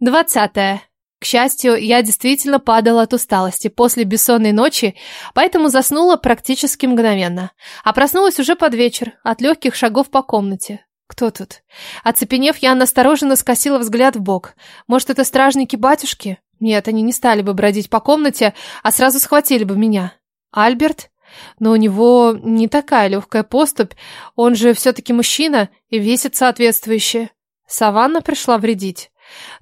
Двадцатое. К счастью, я действительно падала от усталости после бессонной ночи, поэтому заснула практически мгновенно. А проснулась уже под вечер, от легких шагов по комнате. Кто тут? Оцепенев, я настороженно скосила взгляд в бок. Может, это стражники батюшки? Нет, они не стали бы бродить по комнате, а сразу схватили бы меня. Альберт? Но у него не такая легкая поступь, он же все-таки мужчина и весит соответствующе. Саванна пришла вредить.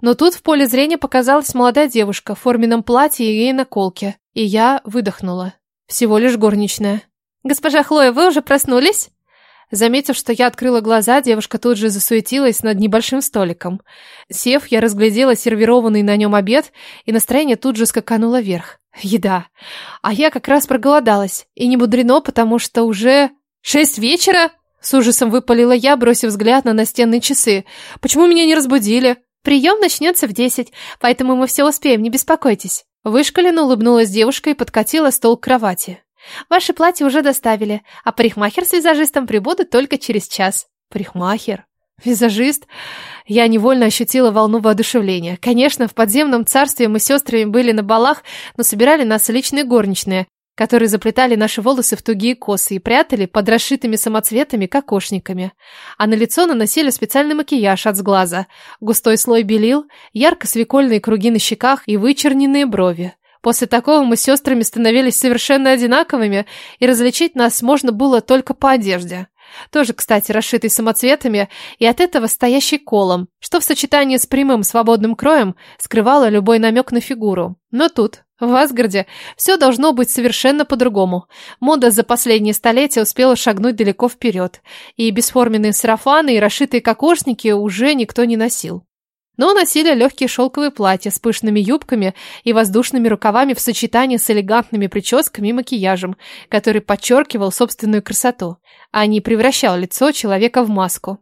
Но тут в поле зрения показалась молодая девушка в форменном платье и наколке, и я выдохнула. Всего лишь горничная. «Госпожа Хлоя, вы уже проснулись?» Заметив, что я открыла глаза, девушка тут же засуетилась над небольшим столиком. Сев, я разглядела сервированный на нем обед, и настроение тут же скакануло вверх. Еда. А я как раз проголодалась. И не мудрено, потому что уже... Шесть вечера? С ужасом выпалила я, бросив взгляд на настенные часы. Почему меня не разбудили? Прием начнется в десять, поэтому мы все успеем, не беспокойтесь. Вышкаленно улыбнулась девушка и подкатила стол к кровати. Ваше платье уже доставили, а парикмахер с визажистом прибудут только через час. Парикмахер? Визажист? Я невольно ощутила волну воодушевления. Конечно, в подземном царстве мы с сестрами были на балах, но собирали нас личные горничные, которые заплетали наши волосы в тугие косы и прятали под расшитыми самоцветами кокошниками. А на лицо наносили специальный макияж от сглаза, густой слой белил, ярко-свекольные круги на щеках и вычерненные брови. После такого мы с сестрами становились совершенно одинаковыми, и различить нас можно было только по одежде. Тоже, кстати, расшитый самоцветами и от этого стоящий колом, что в сочетании с прямым свободным кроем скрывало любой намек на фигуру. Но тут, в Асгарде, все должно быть совершенно по-другому. Мода за последние столетия успела шагнуть далеко вперед, и бесформенные сарафаны и расшитые кокошники уже никто не носил но носили легкие шелковые платья с пышными юбками и воздушными рукавами в сочетании с элегантными прическами и макияжем, который подчеркивал собственную красоту, а не превращал лицо человека в маску.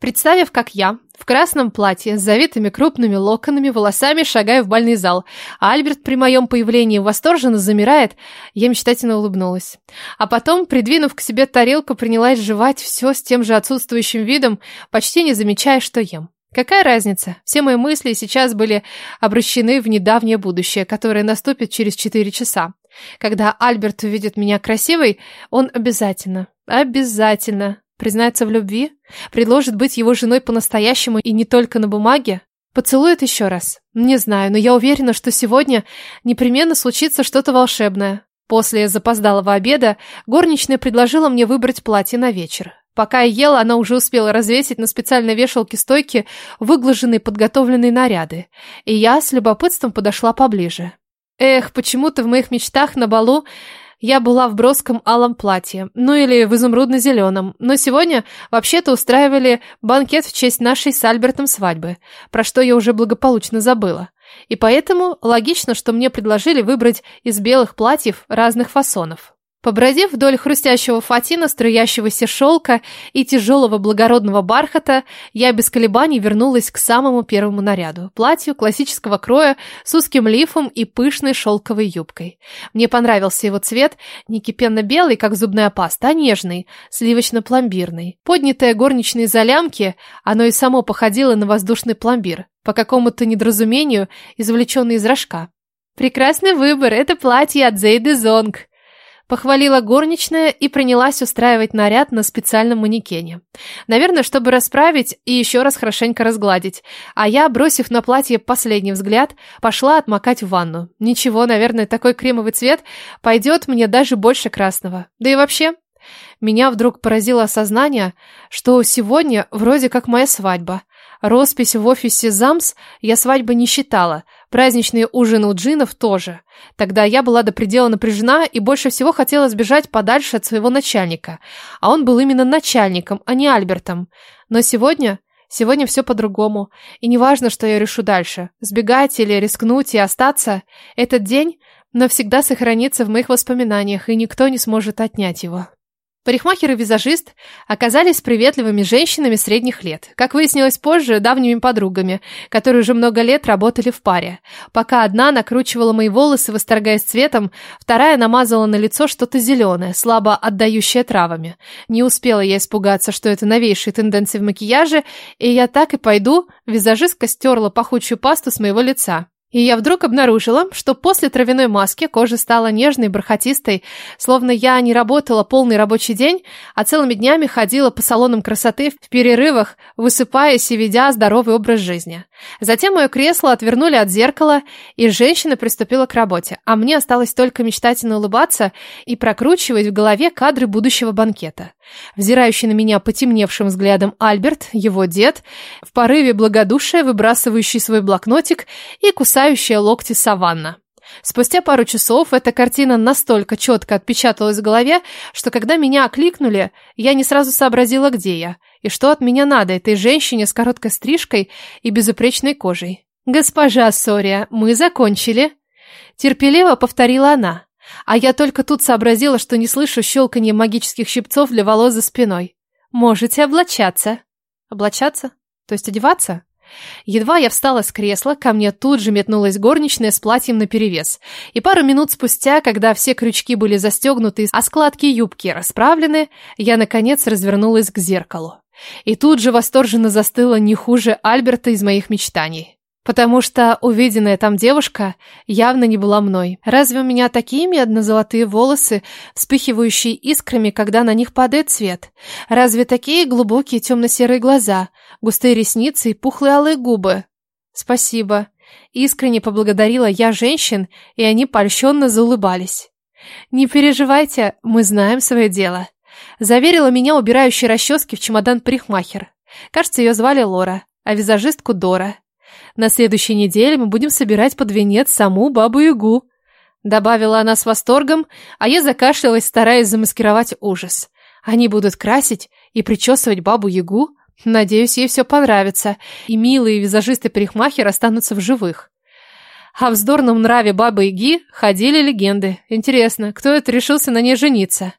Представив, как я, в красном платье, с завитыми крупными локонами, волосами, шагаю в бальный зал, а Альберт при моем появлении восторженно замирает, я мечтательно улыбнулась. А потом, придвинув к себе тарелку, принялась жевать все с тем же отсутствующим видом, почти не замечая, что ем. Какая разница? Все мои мысли сейчас были обращены в недавнее будущее, которое наступит через четыре часа. Когда Альберт увидит меня красивой, он обязательно, обязательно признается в любви, предложит быть его женой по-настоящему и не только на бумаге, поцелует еще раз. Не знаю, но я уверена, что сегодня непременно случится что-то волшебное. После запоздалого обеда горничная предложила мне выбрать платье на вечер. Пока я ела, она уже успела развесить на специальной вешалке стойки выглаженные подготовленные наряды, и я с любопытством подошла поближе. Эх, почему-то в моих мечтах на балу я была в броском алом платье, ну или в изумрудно-зеленом, но сегодня вообще-то устраивали банкет в честь нашей с Альбертом свадьбы, про что я уже благополучно забыла. И поэтому логично, что мне предложили выбрать из белых платьев разных фасонов. Побродив вдоль хрустящего фатина, струящегося шелка и тяжелого благородного бархата, я без колебаний вернулась к самому первому наряду – платью классического кроя с узким лифом и пышной шелковой юбкой. Мне понравился его цвет, не кипенно-белый, как зубная паста, а нежный, сливочно-пломбирный. Поднятое горничной за лямки, оно и само походило на воздушный пломбир, по какому-то недоразумению, извлеченный из рожка. «Прекрасный выбор, это платье от Зейды Зонг», Похвалила горничная и принялась устраивать наряд на специальном манекене. Наверное, чтобы расправить и еще раз хорошенько разгладить. А я, бросив на платье последний взгляд, пошла отмокать в ванну. Ничего, наверное, такой кремовый цвет пойдет мне даже больше красного. Да и вообще, меня вдруг поразило осознание, что сегодня вроде как моя свадьба. Роспись в офисе ЗАМС я свадьбы не считала, праздничные ужины у джинов тоже. Тогда я была до предела напряжена и больше всего хотела сбежать подальше от своего начальника. А он был именно начальником, а не Альбертом. Но сегодня... Сегодня все по-другому. И неважно, что я решу дальше. Сбегать или рискнуть и остаться. Этот день навсегда сохранится в моих воспоминаниях, и никто не сможет отнять его. Парикмахер и визажист оказались приветливыми женщинами средних лет, как выяснилось позже, давними подругами, которые уже много лет работали в паре. Пока одна накручивала мои волосы, восторгаясь цветом, вторая намазала на лицо что-то зеленое, слабо отдающее травами. Не успела я испугаться, что это новейшие тенденции в макияже, и я так и пойду, визажистка стерла пахучую пасту с моего лица. И я вдруг обнаружила, что после травяной маски кожа стала нежной, бархатистой, словно я не работала полный рабочий день, а целыми днями ходила по салонам красоты в перерывах, высыпаясь и ведя здоровый образ жизни. Затем мое кресло отвернули от зеркала, и женщина приступила к работе, а мне осталось только мечтательно улыбаться и прокручивать в голове кадры будущего банкета. Взирающий на меня потемневшим взглядом Альберт, его дед, в порыве благодушия выбрасывающий свой блокнотик и кусающая локти Саванна. Спустя пару часов эта картина настолько четко отпечаталась в голове, что когда меня окликнули, я не сразу сообразила, где я, и что от меня надо этой женщине с короткой стрижкой и безупречной кожей. «Госпожа Сория, мы закончили», — терпеливо повторила она. А я только тут сообразила, что не слышу щелканье магических щипцов для волос за спиной. Можете облачаться. Облачаться? То есть одеваться? Едва я встала с кресла, ко мне тут же метнулась горничная с платьем наперевес. И пару минут спустя, когда все крючки были застегнуты, а складки юбки расправлены, я, наконец, развернулась к зеркалу. И тут же восторженно застыла не хуже Альберта из моих мечтаний. Потому что увиденная там девушка явно не была мной. Разве у меня такие медно-золотые волосы, вспыхивающие искрами, когда на них падает свет? Разве такие глубокие темно-серые глаза, густые ресницы и пухлые алые губы? Спасибо. Искренне поблагодарила я женщин, и они польщенно заулыбались. Не переживайте, мы знаем свое дело. Заверила меня убирающий расчески в чемодан парикмахер. Кажется, ее звали Лора, а визажистку Дора. На следующей неделе мы будем собирать под венец саму Бабу-Ягу», добавила она с восторгом, а я закашлялась, стараясь замаскировать ужас. «Они будут красить и причесывать Бабу-Ягу? Надеюсь, ей все понравится, и милые визажисты-парикмахер останутся в живых». О вздорном нраве Бабы-Яги ходили легенды. Интересно, кто это решился на ней жениться?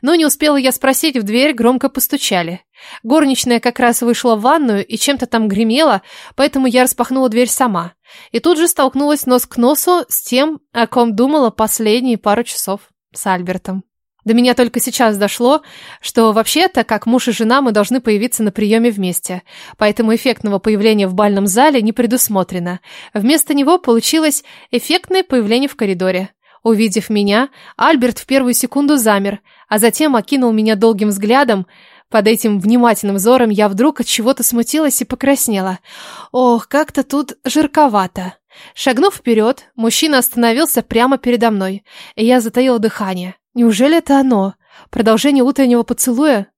Но не успела я спросить, в дверь громко постучали. Горничная как раз вышла в ванную и чем-то там гремела, поэтому я распахнула дверь сама. И тут же столкнулась нос к носу с тем, о ком думала последние пару часов. С Альбертом. До меня только сейчас дошло, что вообще-то, как муж и жена, мы должны появиться на приеме вместе. Поэтому эффектного появления в бальном зале не предусмотрено. Вместо него получилось эффектное появление в коридоре. Увидев меня, Альберт в первую секунду замер, а затем окинул меня долгим взглядом. Под этим внимательным взором я вдруг от чего-то смутилась и покраснела. Ох, как-то тут жарковато. Шагнув вперед, мужчина остановился прямо передо мной, и я затаила дыхание. Неужели это оно? Продолжение утреннего поцелуя?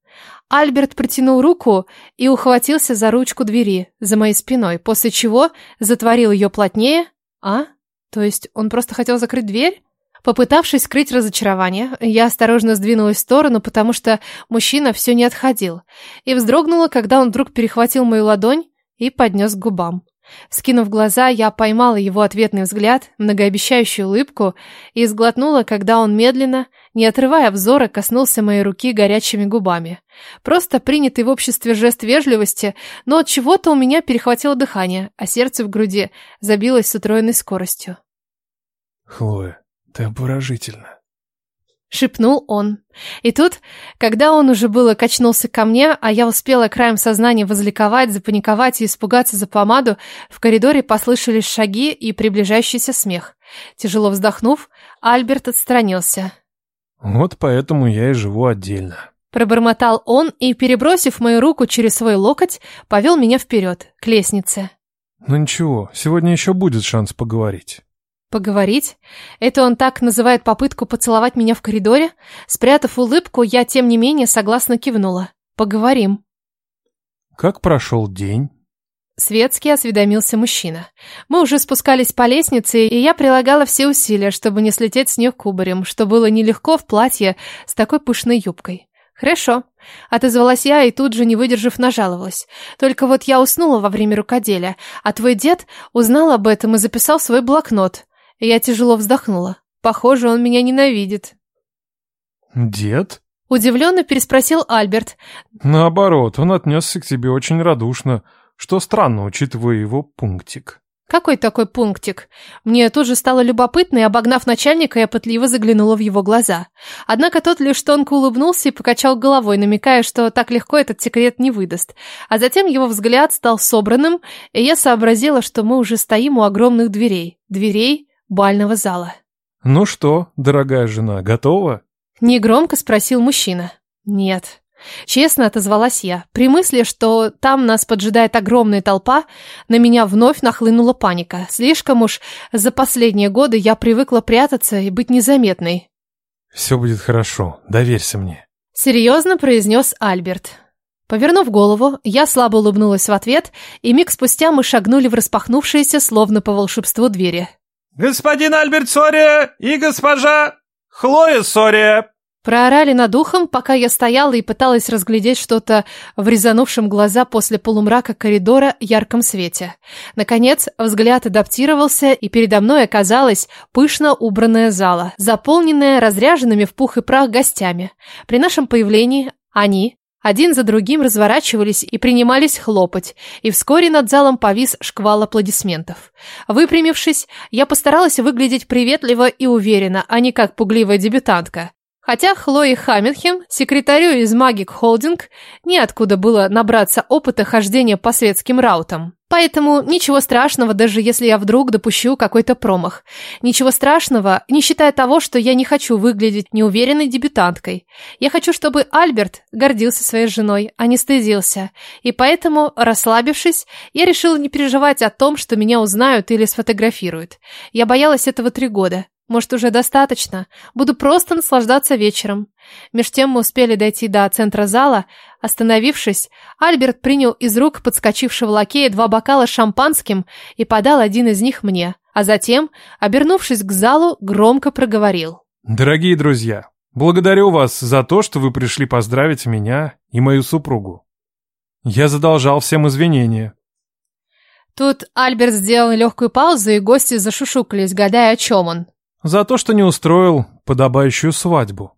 Альберт протянул руку и ухватился за ручку двери за моей спиной, после чего затворил ее плотнее. А? То есть он просто хотел закрыть дверь? Попытавшись скрыть разочарование, я осторожно сдвинулась в сторону, потому что мужчина все не отходил, и вздрогнула, когда он вдруг перехватил мою ладонь и поднес к губам. Скинув глаза, я поймала его ответный взгляд, многообещающую улыбку, и сглотнула, когда он медленно, не отрывая взора, коснулся моей руки горячими губами. Просто принятый в обществе жест вежливости, но от чего-то у меня перехватило дыхание, а сердце в груди забилось с утроенной скоростью. «Хлоя, ты обворожительна. Шепнул он. И тут, когда он уже было качнулся ко мне, а я успела краем сознания возликовать, запаниковать и испугаться за помаду, в коридоре послышались шаги и приближающийся смех. Тяжело вздохнув, Альберт отстранился. Вот поэтому я и живу отдельно. Пробормотал он и, перебросив мою руку через свой локоть, повел меня вперед, к лестнице. Ну ничего, сегодня еще будет шанс поговорить. Поговорить? Это он так называет попытку поцеловать меня в коридоре? Спрятав улыбку, я, тем не менее, согласно кивнула. Поговорим. Как прошел день? Светский осведомился мужчина. Мы уже спускались по лестнице, и я прилагала все усилия, чтобы не слететь с нее кубарем, что было нелегко в платье с такой пышной юбкой. «Хорошо», — отозвалась я и тут же, не выдержав, нажаловалась. «Только вот я уснула во время рукоделия, а твой дед узнал об этом и записал свой блокнот. Я тяжело вздохнула. Похоже, он меня ненавидит. Дед? Удивленно переспросил Альберт. Наоборот, он отнесся к тебе очень радушно, что странно, учитывая его пунктик. Какой такой пунктик? Мне тут же стало любопытно, и, обогнав начальника, я пытливо заглянула в его глаза. Однако тот лишь тонко улыбнулся и покачал головой, намекая, что так легко этот секрет не выдаст. А затем его взгляд стал собранным, и я сообразила, что мы уже стоим у огромных дверей. Дверей бального зала. «Ну что, дорогая жена, готова?» Негромко спросил мужчина. «Нет». Честно отозвалась я. При мысли, что там нас поджидает огромная толпа, на меня вновь нахлынула паника. Слишком уж за последние годы я привыкла прятаться и быть незаметной. «Все будет хорошо, доверься мне», — серьезно произнес Альберт. Повернув голову, я слабо улыбнулась в ответ, и миг спустя мы шагнули в распахнувшиеся, словно по волшебству, двери. «Господин Альберт Сория и госпожа Хлоя Сория!» Проорали над ухом, пока я стояла и пыталась разглядеть что-то в резанувшем глаза после полумрака коридора ярком свете. Наконец, взгляд адаптировался, и передо мной оказалась пышно убранная зала, заполненная разряженными в пух и прах гостями. При нашем появлении они, один за другим разворачивались и принимались хлопать, и вскоре над залом повис шквал аплодисментов. Выпрямившись, я постаралась выглядеть приветливо и уверенно, а не как пугливая дебютантка. Хотя Хлое Хамминхем, секретарю из Magic Holding, неоткуда было набраться опыта хождения по светским раутам. Поэтому ничего страшного, даже если я вдруг допущу какой-то промах. Ничего страшного, не считая того, что я не хочу выглядеть неуверенной дебютанткой. Я хочу, чтобы Альберт гордился своей женой, а не стыдился. И поэтому, расслабившись, я решила не переживать о том, что меня узнают или сфотографируют. Я боялась этого три года. Может, уже достаточно? Буду просто наслаждаться вечером. Меж тем мы успели дойти до центра зала. Остановившись, Альберт принял из рук подскочившего лакея два бокала с шампанским и подал один из них мне. А затем, обернувшись к залу, громко проговорил. «Дорогие друзья, благодарю вас за то, что вы пришли поздравить меня и мою супругу. Я задолжал всем извинения». Тут Альберт сделал легкую паузу, и гости зашушукались, гадая, о чем он. За то, что не устроил подобающую свадьбу.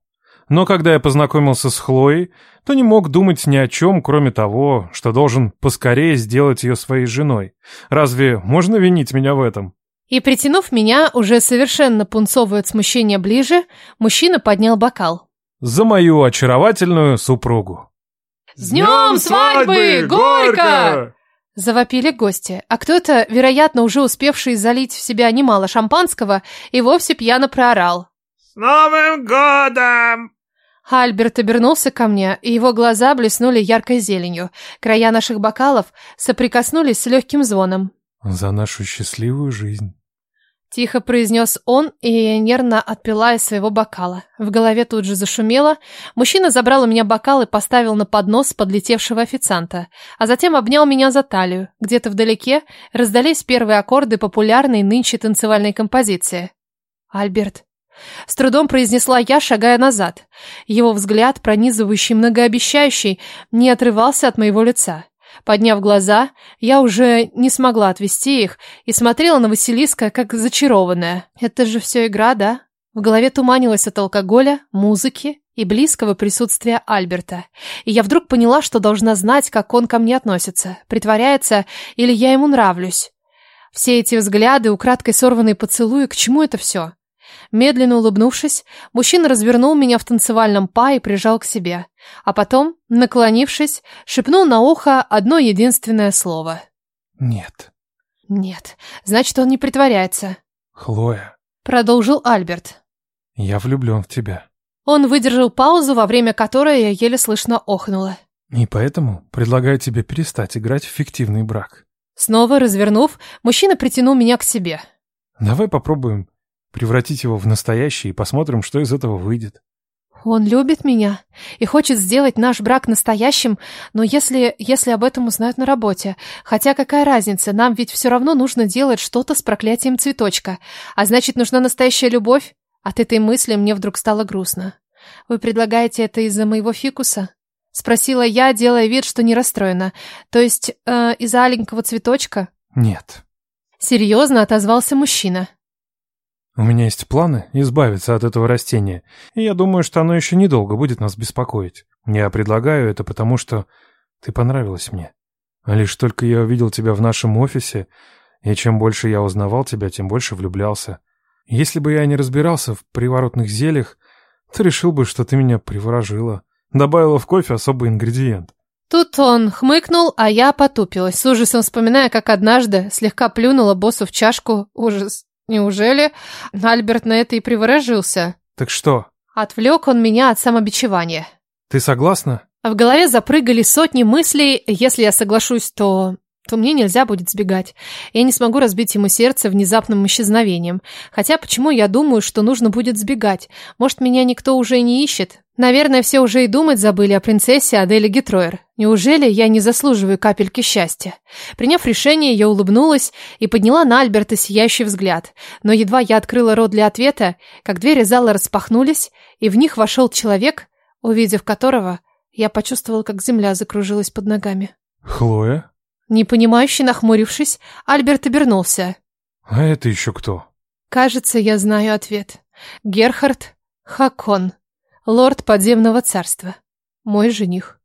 Но когда я познакомился с Хлоей, то не мог думать ни о чем, кроме того, что должен поскорее сделать ее своей женой. Разве можно винить меня в этом? И притянув меня, уже совершенно пунцовую от смущения ближе, мужчина поднял бокал. За мою очаровательную супругу. «С днем свадьбы, Горько!» Завопили гости, а кто-то, вероятно, уже успевший залить в себя немало шампанского, и вовсе пьяно проорал. «С Новым годом!» Альберт обернулся ко мне, и его глаза блеснули яркой зеленью. Края наших бокалов соприкоснулись с легким звоном. «За нашу счастливую жизнь!» Тихо произнес он, и нервно отпила из своего бокала. В голове тут же зашумело. Мужчина забрал у меня бокал и поставил на поднос подлетевшего официанта, а затем обнял меня за талию. Где-то вдалеке раздались первые аккорды популярной нынче танцевальной композиции. «Альберт». С трудом произнесла я, шагая назад. Его взгляд, пронизывающий, многообещающий, не отрывался от моего лица. Подняв глаза, я уже не смогла отвести их и смотрела на Василиска, как зачарованная. Это же все игра, да? В голове туманилось от алкоголя, музыки и близкого присутствия Альберта. И я вдруг поняла, что должна знать, как он ко мне относится. Притворяется или я ему нравлюсь. Все эти взгляды, украдкой сорванные поцелуи, к чему это все? Медленно улыбнувшись, мужчина развернул меня в танцевальном па и прижал к себе. А потом, наклонившись, шепнул на ухо одно единственное слово. «Нет». «Нет. Значит, он не притворяется». «Хлоя», — продолжил Альберт. «Я влюблен в тебя». Он выдержал паузу, во время которой я еле слышно охнула. «И поэтому предлагаю тебе перестать играть в фиктивный брак». Снова развернув, мужчина притянул меня к себе. «Давай попробуем превратить его в настоящий и посмотрим, что из этого выйдет. Он любит меня и хочет сделать наш брак настоящим, но если, если об этом узнают на работе. Хотя какая разница, нам ведь все равно нужно делать что-то с проклятием цветочка. А значит, нужна настоящая любовь? От этой мысли мне вдруг стало грустно. Вы предлагаете это из-за моего фикуса? Спросила я, делая вид, что не расстроена. То есть, э, из-за аленького цветочка? Нет. Серьезно отозвался мужчина. У меня есть планы избавиться от этого растения, и я думаю, что оно еще недолго будет нас беспокоить. Я предлагаю это потому, что ты понравилась мне. Лишь только я увидел тебя в нашем офисе, и чем больше я узнавал тебя, тем больше влюблялся. Если бы я не разбирался в приворотных зельях, то решил бы, что ты меня приворожила. Добавила в кофе особый ингредиент. Тут он хмыкнул, а я потупилась, с ужасом вспоминая, как однажды слегка плюнула боссу в чашку. Ужас. Неужели Альберт на это и приворожился? Так что? Отвлек он меня от самобичевания. Ты согласна? В голове запрыгали сотни мыслей. Если я соглашусь, то то мне нельзя будет сбегать. Я не смогу разбить ему сердце внезапным исчезновением. Хотя почему я думаю, что нужно будет сбегать? Может, меня никто уже не ищет? Наверное, все уже и думать забыли о принцессе Аделе Гетроер. Неужели я не заслуживаю капельки счастья? Приняв решение, я улыбнулась и подняла на Альберта сияющий взгляд. Но едва я открыла рот для ответа, как двери зала распахнулись, и в них вошел человек, увидев которого, я почувствовала, как земля закружилась под ногами. Хлоя? Непонимающе нахмурившись, Альберт обернулся. А это еще кто? Кажется, я знаю ответ. Герхард Хакон, лорд подземного царства. Мой жених.